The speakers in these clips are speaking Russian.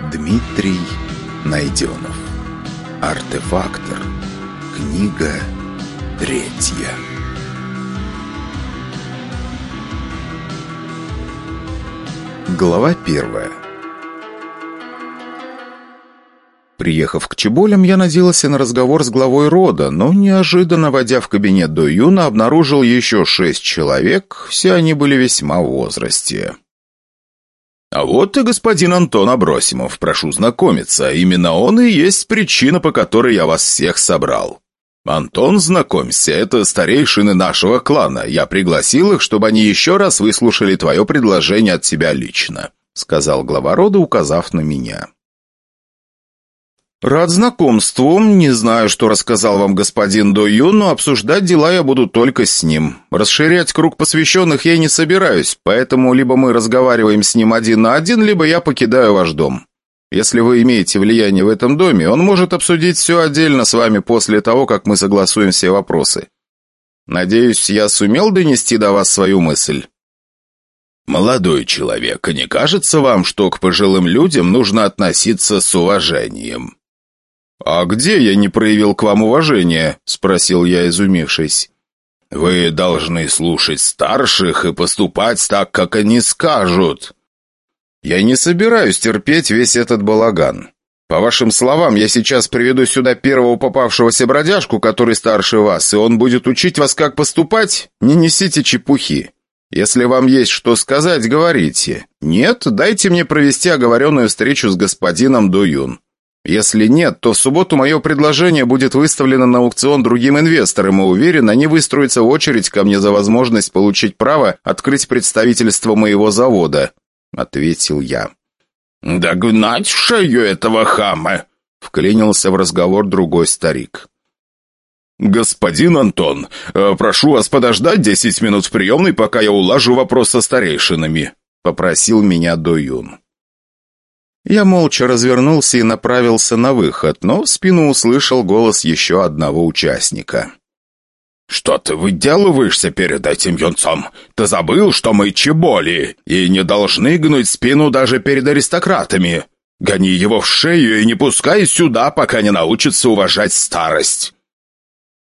Дмитрий Найденов. Артефактор. Книга третья. Глава первая. Приехав к Чеболям, я надеялся на разговор с главой рода, но неожиданно, войдя в кабинет до Юна, обнаружил еще шесть человек, все они были весьма в возрасте. «А вот и господин Антон Абросимов, прошу знакомиться. Именно он и есть причина, по которой я вас всех собрал. Антон, знакомься, это старейшины нашего клана. Я пригласил их, чтобы они еще раз выслушали твое предложение от тебя лично», сказал глава рода, указав на меня. «Рад знакомству. Не знаю, что рассказал вам господин Дою, но обсуждать дела я буду только с ним. Расширять круг посвященных я не собираюсь, поэтому либо мы разговариваем с ним один на один, либо я покидаю ваш дом. Если вы имеете влияние в этом доме, он может обсудить все отдельно с вами после того, как мы согласуем все вопросы. Надеюсь, я сумел донести до вас свою мысль». «Молодой человек, не кажется вам, что к пожилым людям нужно относиться с уважением?» «А где я не проявил к вам уважения?» — спросил я, изумившись. «Вы должны слушать старших и поступать так, как они скажут». «Я не собираюсь терпеть весь этот балаган. По вашим словам, я сейчас приведу сюда первого попавшегося бродяжку, который старше вас, и он будет учить вас, как поступать? Не несите чепухи. Если вам есть что сказать, говорите. Нет, дайте мне провести оговоренную встречу с господином Дуюн. Если нет, то в субботу мое предложение будет выставлено на аукцион другим инвесторам, и уверен, они выстроятся очередь ко мне за возможность получить право открыть представительство моего завода», — ответил я. «Догнать шею этого хама!» — вклинился в разговор другой старик. «Господин Антон, э, прошу вас подождать десять минут в приемной, пока я улажу вопрос со старейшинами», — попросил меня Доюн. Я молча развернулся и направился на выход, но в спину услышал голос еще одного участника. «Что ты выделываешься перед этим юнцом? Ты забыл, что мы чеболи и не должны гнуть спину даже перед аристократами. Гони его в шею и не пускай сюда, пока не научится уважать старость».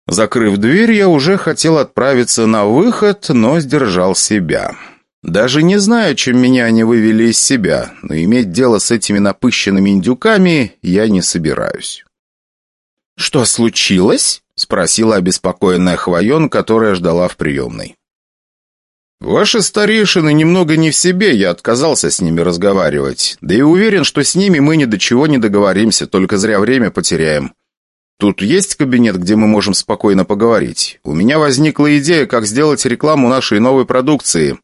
Закрыв дверь, я уже хотел отправиться на выход, но сдержал себя. Даже не знаю, чем меня они вывели из себя, но иметь дело с этими напыщенными индюками я не собираюсь. «Что случилось?» — спросила обеспокоенная Хвоен, которая ждала в приемной. «Ваши старейшины немного не в себе, я отказался с ними разговаривать. Да и уверен, что с ними мы ни до чего не договоримся, только зря время потеряем. Тут есть кабинет, где мы можем спокойно поговорить. У меня возникла идея, как сделать рекламу нашей новой продукции.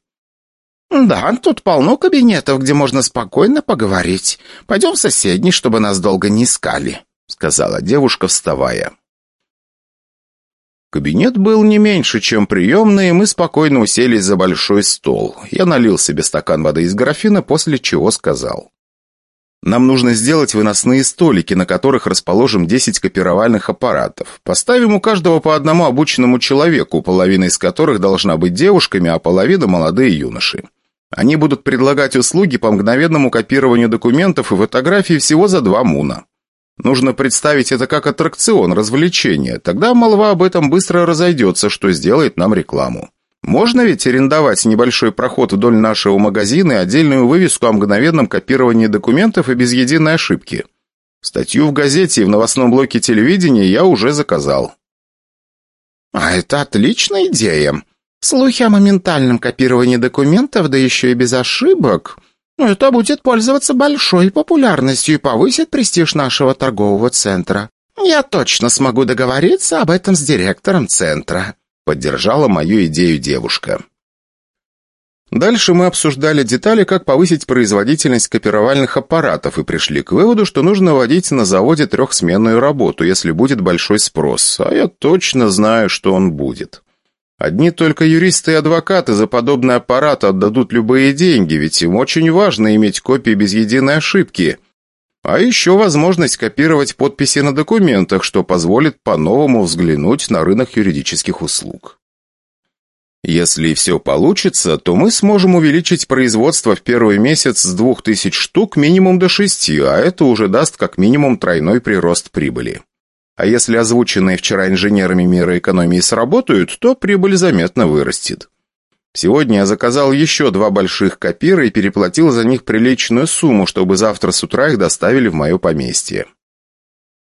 «Да, тут полно кабинетов, где можно спокойно поговорить. Пойдем в соседний, чтобы нас долго не искали», — сказала девушка, вставая. Кабинет был не меньше, чем приемный, и мы спокойно уселись за большой стол. Я налил себе стакан воды из графина, после чего сказал. «Нам нужно сделать выносные столики, на которых расположим 10 копировальных аппаратов. Поставим у каждого по одному обученному человеку, половина из которых должна быть девушками, а половина – молодые юноши. Они будут предлагать услуги по мгновенному копированию документов и фотографий всего за два муна. Нужно представить это как аттракцион, развлечение. Тогда молва об этом быстро разойдется, что сделает нам рекламу. Можно ведь арендовать небольшой проход вдоль нашего магазина и отдельную вывеску о мгновенном копировании документов и без единой ошибки. Статью в газете и в новостном блоке телевидения я уже заказал. «А это отличная идея», Слухи о моментальном копировании документов, да еще и без ошибок, ну, это будет пользоваться большой популярностью и повысит престиж нашего торгового центра. Я точно смогу договориться об этом с директором центра», — поддержала мою идею девушка. Дальше мы обсуждали детали, как повысить производительность копировальных аппаратов и пришли к выводу, что нужно вводить на заводе трехсменную работу, если будет большой спрос, а я точно знаю, что он будет. Одни только юристы и адвокаты за подобный аппарат отдадут любые деньги, ведь им очень важно иметь копии без единой ошибки. А еще возможность копировать подписи на документах, что позволит по-новому взглянуть на рынок юридических услуг. Если все получится, то мы сможем увеличить производство в первый месяц с 2000 штук минимум до 6, а это уже даст как минимум тройной прирост прибыли. А если озвученные вчера инженерами меры экономии сработают, то прибыль заметно вырастет. Сегодня я заказал еще два больших копира и переплатил за них приличную сумму, чтобы завтра с утра их доставили в мое поместье.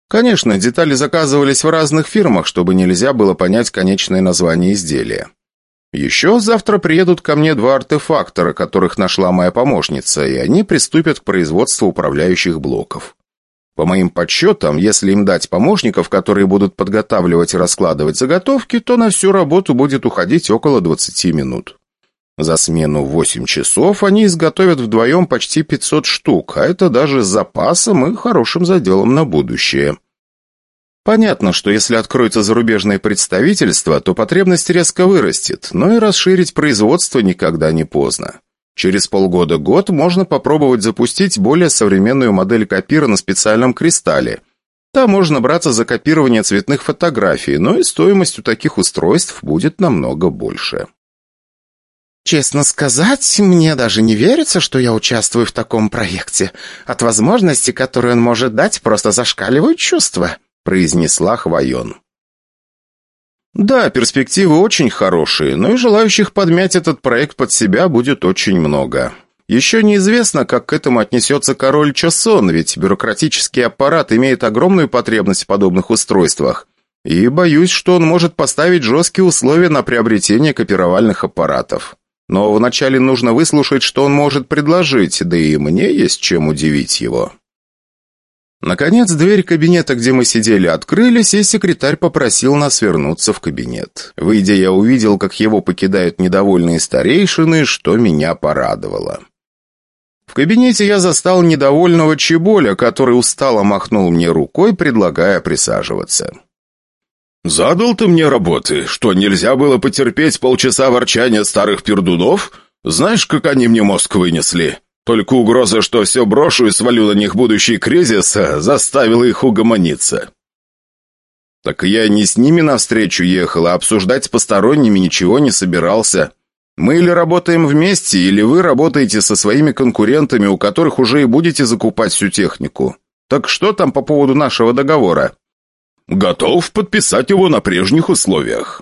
Конечно, детали заказывались в разных фирмах, чтобы нельзя было понять конечное название изделия. Еще завтра приедут ко мне два артефактора, которых нашла моя помощница, и они приступят к производству управляющих блоков. По моим подсчетам, если им дать помощников, которые будут подготавливать и раскладывать заготовки, то на всю работу будет уходить около 20 минут. За смену в 8 часов они изготовят вдвоем почти 500 штук, а это даже с запасом и хорошим заделом на будущее. Понятно, что если откроется зарубежное представительство, то потребность резко вырастет, но и расширить производство никогда не поздно. Через полгода-год можно попробовать запустить более современную модель копира на специальном кристалле. Там можно браться за копирование цветных фотографий, но и стоимость у таких устройств будет намного больше. Честно сказать, мне даже не верится, что я участвую в таком проекте. От возможности, которую он может дать, просто зашкаливают чувства», — произнесла Хвоен. Да, перспективы очень хорошие, но и желающих подмять этот проект под себя будет очень много. Еще неизвестно, как к этому отнесется король Чосон, ведь бюрократический аппарат имеет огромную потребность в подобных устройствах. И боюсь, что он может поставить жесткие условия на приобретение копировальных аппаратов. Но вначале нужно выслушать, что он может предложить, да и мне есть чем удивить его. Наконец, дверь кабинета, где мы сидели, открылись, и секретарь попросил нас вернуться в кабинет. Выйдя, я увидел, как его покидают недовольные старейшины, что меня порадовало. В кабинете я застал недовольного Чеболя, который устало махнул мне рукой, предлагая присаживаться. «Задал ты мне работы, что нельзя было потерпеть полчаса ворчания старых пердунов? Знаешь, как они мне мозг вынесли?» Только угроза, что все брошу и свалю на них будущий кризис, заставила их угомониться. Так я не с ними навстречу ехал, а обсуждать с посторонними ничего не собирался. Мы или работаем вместе, или вы работаете со своими конкурентами, у которых уже и будете закупать всю технику. Так что там по поводу нашего договора? Готов подписать его на прежних условиях.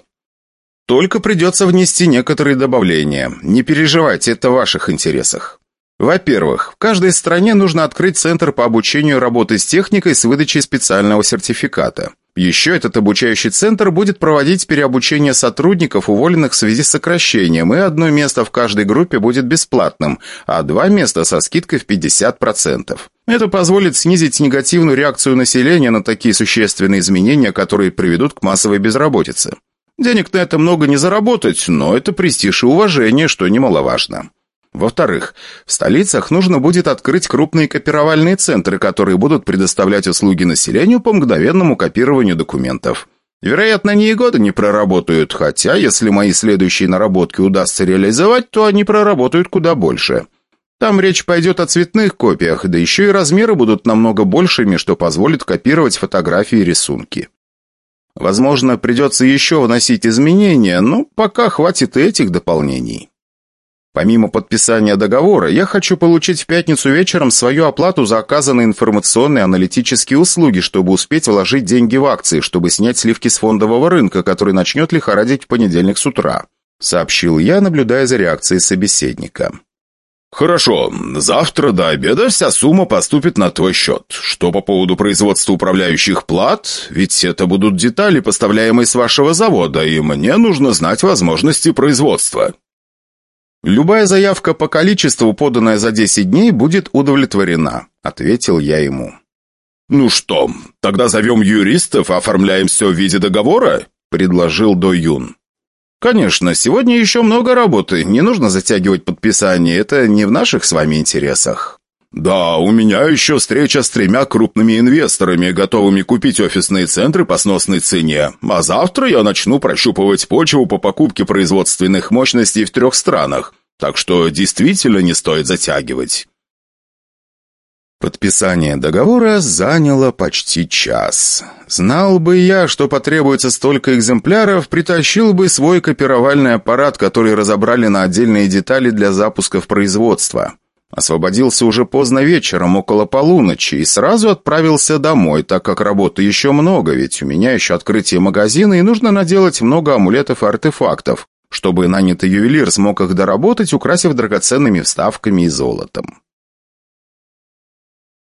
Только придется внести некоторые добавления. Не переживайте, это в ваших интересах. Во-первых, в каждой стране нужно открыть центр по обучению работы с техникой с выдачей специального сертификата. Еще этот обучающий центр будет проводить переобучение сотрудников, уволенных в связи с сокращением, и одно место в каждой группе будет бесплатным, а два места со скидкой в 50%. Это позволит снизить негативную реакцию населения на такие существенные изменения, которые приведут к массовой безработице. Денег на это много не заработать, но это престиж и уважение, что немаловажно. Во-вторых, в столицах нужно будет открыть крупные копировальные центры, которые будут предоставлять услуги населению по мгновенному копированию документов. Вероятно, они и года не проработают, хотя, если мои следующие наработки удастся реализовать, то они проработают куда больше. Там речь пойдет о цветных копиях, да еще и размеры будут намного большими, что позволит копировать фотографии и рисунки. Возможно, придется еще вносить изменения, но пока хватит и этих дополнений. Помимо подписания договора, я хочу получить в пятницу вечером свою оплату за оказанные информационные аналитические услуги, чтобы успеть вложить деньги в акции, чтобы снять сливки с фондового рынка, который начнет лихорадить в понедельник с утра», — сообщил я, наблюдая за реакцией собеседника. «Хорошо. Завтра до обеда вся сумма поступит на твой счет. Что по поводу производства управляющих плат? Ведь это будут детали, поставляемые с вашего завода, и мне нужно знать возможности производства». «Любая заявка по количеству, поданная за 10 дней, будет удовлетворена», — ответил я ему. «Ну что, тогда зовем юристов, оформляем все в виде договора?» — предложил До Юн. «Конечно, сегодня еще много работы, не нужно затягивать подписание, это не в наших с вами интересах». «Да, у меня еще встреча с тремя крупными инвесторами, готовыми купить офисные центры по сносной цене. А завтра я начну прощупывать почву по покупке производственных мощностей в трех странах. Так что действительно не стоит затягивать». Подписание договора заняло почти час. Знал бы я, что потребуется столько экземпляров, притащил бы свой копировальный аппарат, который разобрали на отдельные детали для запуска в производство. Освободился уже поздно вечером, около полуночи, и сразу отправился домой, так как работы еще много, ведь у меня еще открытие магазина, и нужно наделать много амулетов и артефактов, чтобы нанятый ювелир смог их доработать, украсив драгоценными вставками и золотом.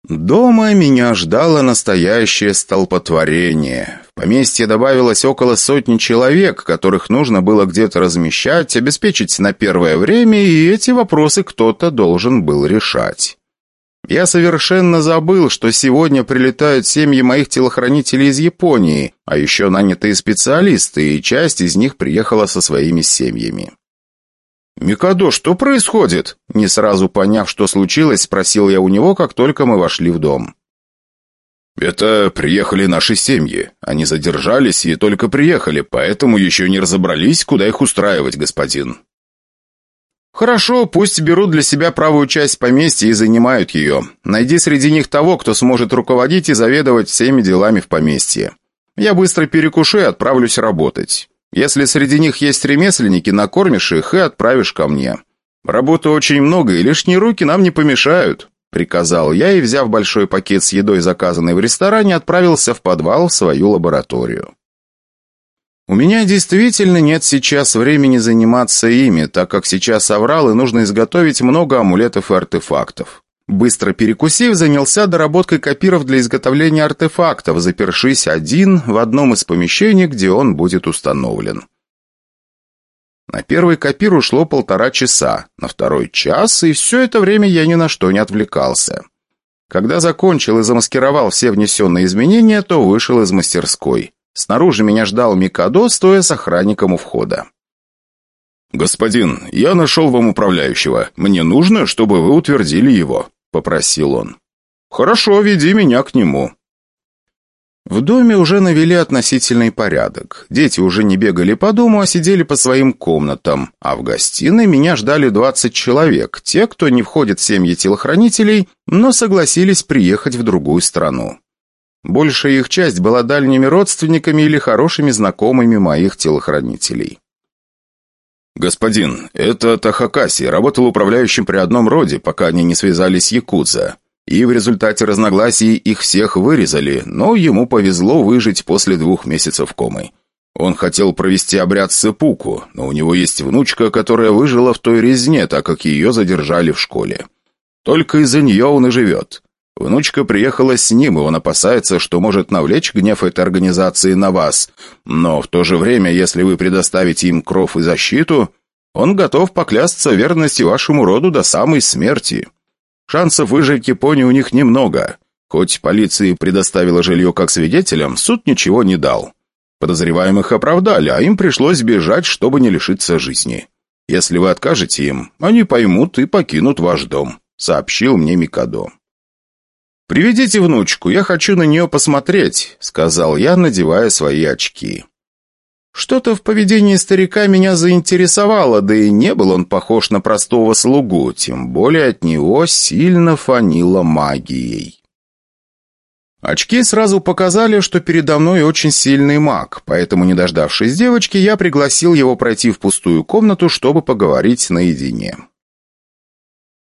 Дома меня ждало настоящее столпотворение. В поместье добавилось около сотни человек, которых нужно было где-то размещать, обеспечить на первое время, и эти вопросы кто-то должен был решать. Я совершенно забыл, что сегодня прилетают семьи моих телохранителей из Японии, а еще нанятые специалисты, и часть из них приехала со своими семьями. «Микадо, что происходит?» Не сразу поняв, что случилось, спросил я у него, как только мы вошли в дом. «Это приехали наши семьи. Они задержались и только приехали, поэтому еще не разобрались, куда их устраивать, господин». «Хорошо, пусть берут для себя правую часть поместья и занимают ее. Найди среди них того, кто сможет руководить и заведовать всеми делами в поместье. Я быстро перекушу и отправлюсь работать. Если среди них есть ремесленники, накормишь их и отправишь ко мне. Работы очень много, и лишние руки нам не помешают», — приказал я и, взяв большой пакет с едой, заказанной в ресторане, отправился в подвал в свою лабораторию. У меня действительно нет сейчас времени заниматься ими, так как сейчас оврал и нужно изготовить много амулетов и артефактов. Быстро перекусив, занялся доработкой копиров для изготовления артефактов, запершись один в одном из помещений, где он будет установлен. На первый копир ушло полтора часа, на второй час, и все это время я ни на что не отвлекался. Когда закончил и замаскировал все внесенные изменения, то вышел из мастерской. Снаружи меня ждал Микадо, стоя с охранником у входа. «Господин, я нашел вам управляющего. Мне нужно, чтобы вы утвердили его», — попросил он. «Хорошо, веди меня к нему». В доме уже навели относительный порядок. Дети уже не бегали по дому, а сидели по своим комнатам. А в гостиной меня ждали 20 человек, те, кто не входит в семьи телохранителей, но согласились приехать в другую страну. Большая их часть была дальними родственниками или хорошими знакомыми моих телохранителей. «Господин, это Тахакаси, работал управляющим при одном роде, пока они не связались с Якудза. И в результате разногласий их всех вырезали, но ему повезло выжить после двух месяцев комы. Он хотел провести обряд сыпуку, но у него есть внучка, которая выжила в той резне, так как ее задержали в школе. Только из-за нее он и живет. Внучка приехала с ним, и он опасается, что может навлечь гнев этой организации на вас. Но в то же время, если вы предоставите им кров и защиту, он готов поклясться верности вашему роду до самой смерти. Шансов выжить Японии у них немного. Хоть полиции предоставила жилье как свидетелям, суд ничего не дал. Подозреваемых оправдали, а им пришлось бежать, чтобы не лишиться жизни. Если вы откажете им, они поймут и покинут ваш дом», — сообщил мне Микадо. «Приведите внучку, я хочу на нее посмотреть», — сказал я, надевая свои очки. Что-то в поведении старика меня заинтересовало, да и не был он похож на простого слугу, тем более от него сильно фанило магией. Очки сразу показали, что передо мной очень сильный маг, поэтому, не дождавшись девочки, я пригласил его пройти в пустую комнату, чтобы поговорить наедине.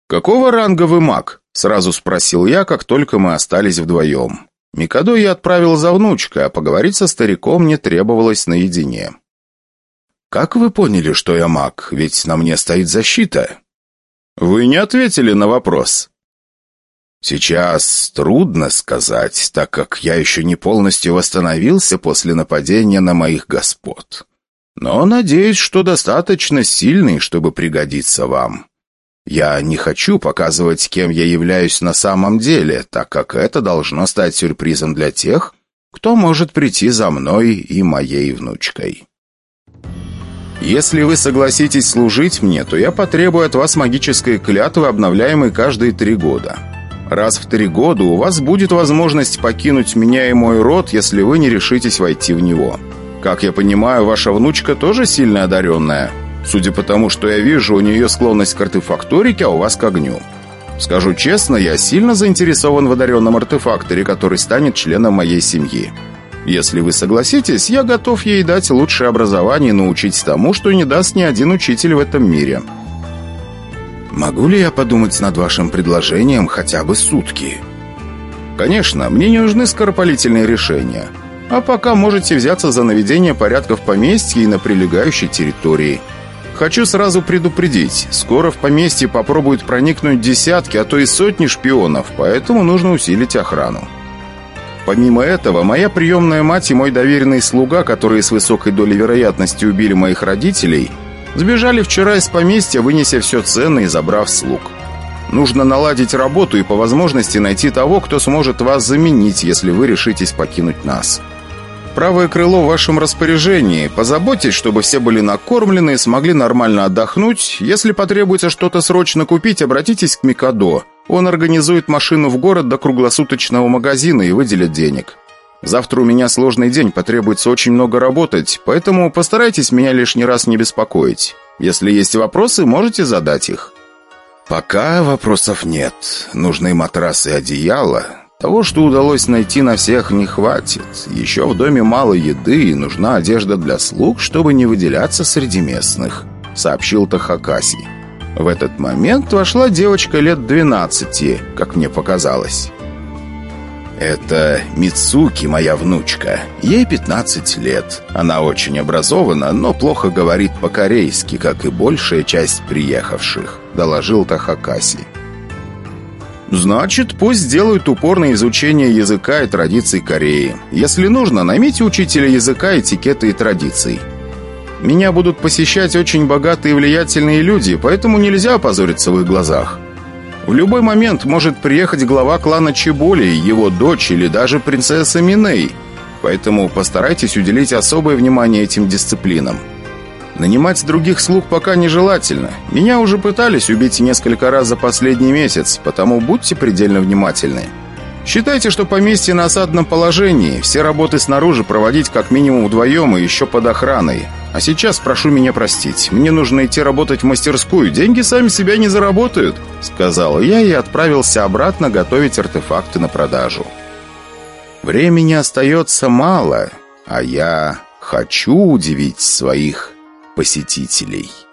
«Какого ранга вы маг?» Сразу спросил я, как только мы остались вдвоем. Микадо я отправил за внучкой, а поговорить со стариком мне требовалось наедине. «Как вы поняли, что я маг? Ведь на мне стоит защита». «Вы не ответили на вопрос». «Сейчас трудно сказать, так как я еще не полностью восстановился после нападения на моих господ. Но надеюсь, что достаточно сильный, чтобы пригодиться вам. Я не хочу показывать, кем я являюсь на самом деле, так как это должно стать сюрпризом для тех, кто может прийти за мной и моей внучкой. Если вы согласитесь служить мне, то я потребую от вас магической клятвы, обновляемой каждые три года. Раз в три года у вас будет возможность покинуть меня и мой род, если вы не решитесь войти в него. Как я понимаю, ваша внучка тоже сильно одаренная?» Судя по тому, что я вижу, у нее склонность к артефакторике, а у вас к огню. Скажу честно, я сильно заинтересован в одаренном артефакторе, который станет членом моей семьи. Если вы согласитесь, я готов ей дать лучшее образование и научить тому, что не даст ни один учитель в этом мире. Могу ли я подумать над вашим предложением хотя бы сутки? Конечно, мне не нужны скоропалительные решения. А пока можете взяться за наведение порядка в поместье и на прилегающей территории. Хочу сразу предупредить, скоро в поместье попробуют проникнуть десятки, а то и сотни шпионов, поэтому нужно усилить охрану. Помимо этого, моя приемная мать и мой доверенный слуга, которые с высокой долей вероятности убили моих родителей, сбежали вчера из поместья, вынеся все ценное и забрав слуг. Нужно наладить работу и по возможности найти того, кто сможет вас заменить, если вы решитесь покинуть нас. Правое крыло в вашем распоряжении. Позаботьтесь, чтобы все были накормлены и смогли нормально отдохнуть. Если потребуется что-то срочно купить, обратитесь к Микадо. Он организует машину в город до круглосуточного магазина и выделит денег. Завтра у меня сложный день, потребуется очень много работать, поэтому постарайтесь меня лишний раз не беспокоить. Если есть вопросы, можете задать их. Пока вопросов нет. Нужны матрасы и одеяло. Того, что удалось найти на всех, не хватит. Еще в доме мало еды и нужна одежда для слуг, чтобы не выделяться среди местных», — сообщил Тахакаси. В этот момент вошла девочка лет 12, как мне показалось. «Это Мицуки, моя внучка. Ей 15 лет. Она очень образована, но плохо говорит по-корейски, как и большая часть приехавших», — доложил Тахакаси. «Значит, пусть сделают упор на изучение языка и традиций Кореи. Если нужно, наймите учителя языка, этикета и традиций. Меня будут посещать очень богатые и влиятельные люди, поэтому нельзя опозориться в их глазах. В любой момент может приехать глава клана Чеболи, его дочь или даже принцесса Миней, поэтому постарайтесь уделить особое внимание этим дисциплинам». Нанимать других слуг пока нежелательно. Меня уже пытались убить несколько раз за последний месяц, потому будьте предельно внимательны. Считайте, что поместье на осадном положении, все работы снаружи проводить как минимум вдвоем и еще под охраной. А сейчас прошу меня простить, мне нужно идти работать в мастерскую, деньги сами себя не заработают», — сказал я и отправился обратно готовить артефакты на продажу. Времени остается мало, а я хочу удивить своих посетителей.